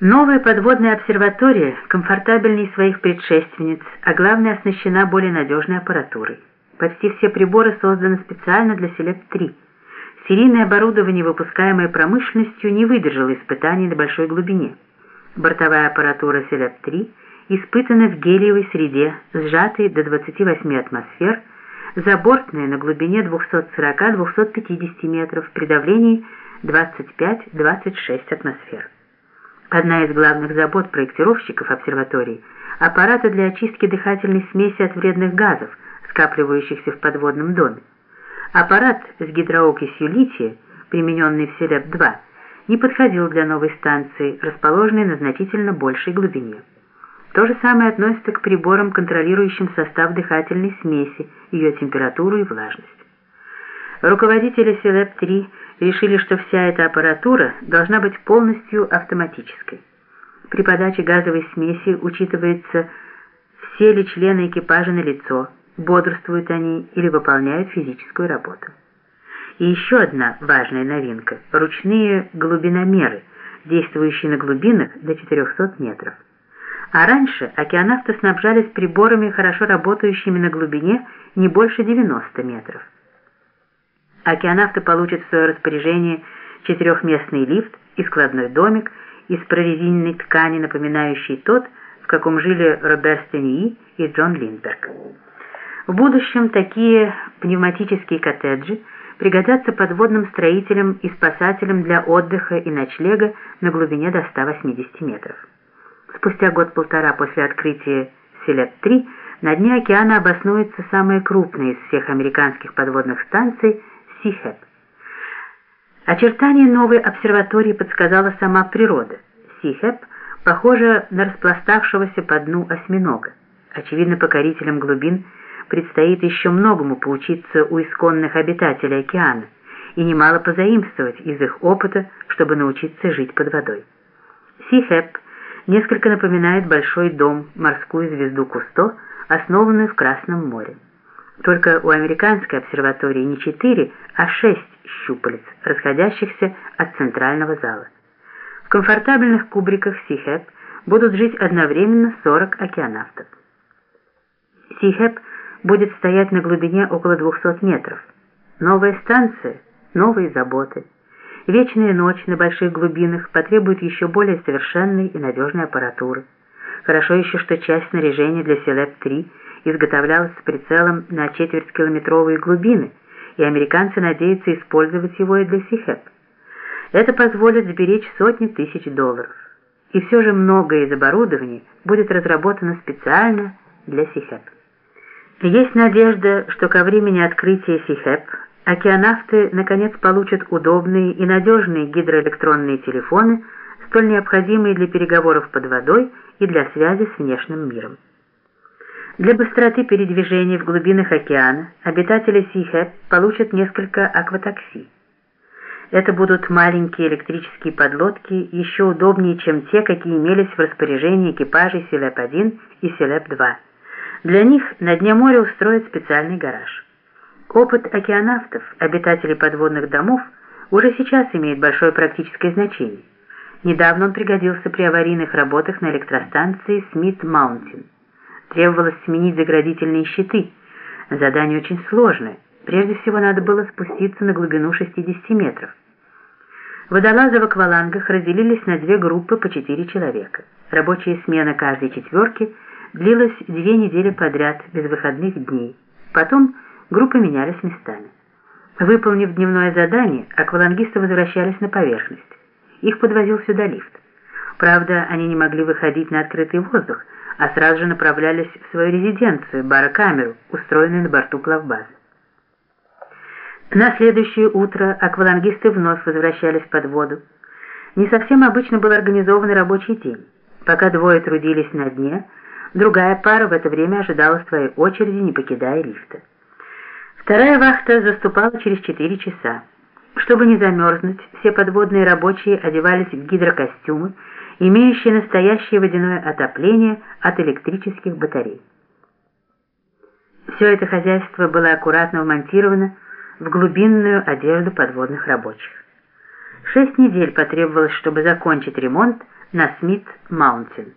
Новая подводная обсерватория комфортабельнее своих предшественниц, а главное оснащена более надежной аппаратурой. Почти все приборы созданы специально для Селеп-3. Серийное оборудование, выпускаемое промышленностью, не выдержало испытаний на большой глубине. Бортовая аппаратура Селеп-3 испытана в гелиевой среде, сжатой до 28 атмосфер, забортная на глубине 240-250 метров при давлении 25-26 атмосфер. Одна из главных забот проектировщиков обсерватории – аппараты для очистки дыхательной смеси от вредных газов, скапливающихся в подводном доме. Аппарат с гидроокисью лития, примененный в Селеп-2, не подходил для новой станции, расположенной на значительно большей глубине. То же самое относится к приборам, контролирующим состав дыхательной смеси, ее температуру и влажность. Руководители Селеп-3 решили, что вся эта аппаратура должна быть полностью автоматической. При подаче газовой смеси учитывается, все ли члены экипажа на лицо, бодрствуют они или выполняют физическую работу. И еще одна важная новинка – ручные глубиномеры, действующие на глубинах до 400 метров. А раньше океанавты снабжались приборами, хорошо работающими на глубине не больше 90 метров. Океанавты получат в свое распоряжение четырехместный лифт и складной домик из прорезиненной ткани, напоминающий тот, в каком жили Робер Стении и Джон Линдберг. В будущем такие пневматические коттеджи пригодятся подводным строителям и спасателям для отдыха и ночлега на глубине до 180 метров. Спустя год-полтора после открытия Селеп-3 на дне океана обоснуется самая крупная из всех американских подводных станций – Сихеп. Очертания новой обсерватории подсказала сама природа. Сихеп похожа на распластавшегося по дну осьминога. Очевидно, покорителям глубин предстоит еще многому поучиться у исконных обитателей океана и немало позаимствовать из их опыта, чтобы научиться жить под водой. Сихеп несколько напоминает большой дом, морскую звезду Кусто, основанную в Красном море. Только у американской обсерватории не четыре, а шесть щупалец, расходящихся от центрального зала. В комфортабельных кубриках Сихеп будут жить одновременно 40 океанавтов. Сихеп будет стоять на глубине около 200 метров. Новая станция, новые заботы. Вечная ночь на больших глубинах потребует еще более совершенной и надежной аппаратуры. Хорошо еще, что часть снаряжения для Селеп-3 изготовлялась с прицелом на четвертькилометровые глубины, и американцы надеются использовать его и для Сихеп. Это позволит сберечь сотни тысяч долларов. И все же многое из оборудования будет разработано специально для Сихеп. Есть надежда, что ко времени открытия Сихеп океанавты наконец получат удобные и надежные гидроэлектронные телефоны, столь необходимые для переговоров под водой и для связи с внешним миром. Для быстроты передвижения в глубинах океана обитатели Сихеп получат несколько акватакси. Это будут маленькие электрические подлодки, еще удобнее, чем те, какие имелись в распоряжении экипажей Селеп-1 и Селеп-2. Для них на дне моря устроят специальный гараж. Опыт океанавтов, обитателей подводных домов, уже сейчас имеет большое практическое значение. Недавно он пригодился при аварийных работах на электростанции Смит-Маунтин. Требовалось сменить заградительные щиты. Задание очень сложное. Прежде всего надо было спуститься на глубину 60 метров. Водолазы в аквалангах разделились на две группы по четыре человека. Рабочая смена каждой четверки длилась две недели подряд, без выходных дней. Потом группы менялись местами. Выполнив дневное задание, аквалангисты возвращались на поверхность. Их подвозил сюда лифт. Правда, они не могли выходить на открытый воздух, а сразу же направлялись в свою резиденцию, барокамеру, устроенную на борту плавбазы. На следующее утро аквалангисты вновь возвращались под воду. Не совсем обычно был организован рабочий день. Пока двое трудились на дне, другая пара в это время ожидала своей очереди, не покидая лифта. Вторая вахта заступала через 4 часа. Чтобы не замерзнуть, все подводные рабочие одевались в гидрокостюмы, имеющие настоящее водяное отопление от электрических батарей. Все это хозяйство было аккуратно вмонтировано в глубинную одежду подводных рабочих. Шесть недель потребовалось, чтобы закончить ремонт на Смит-Маунтин.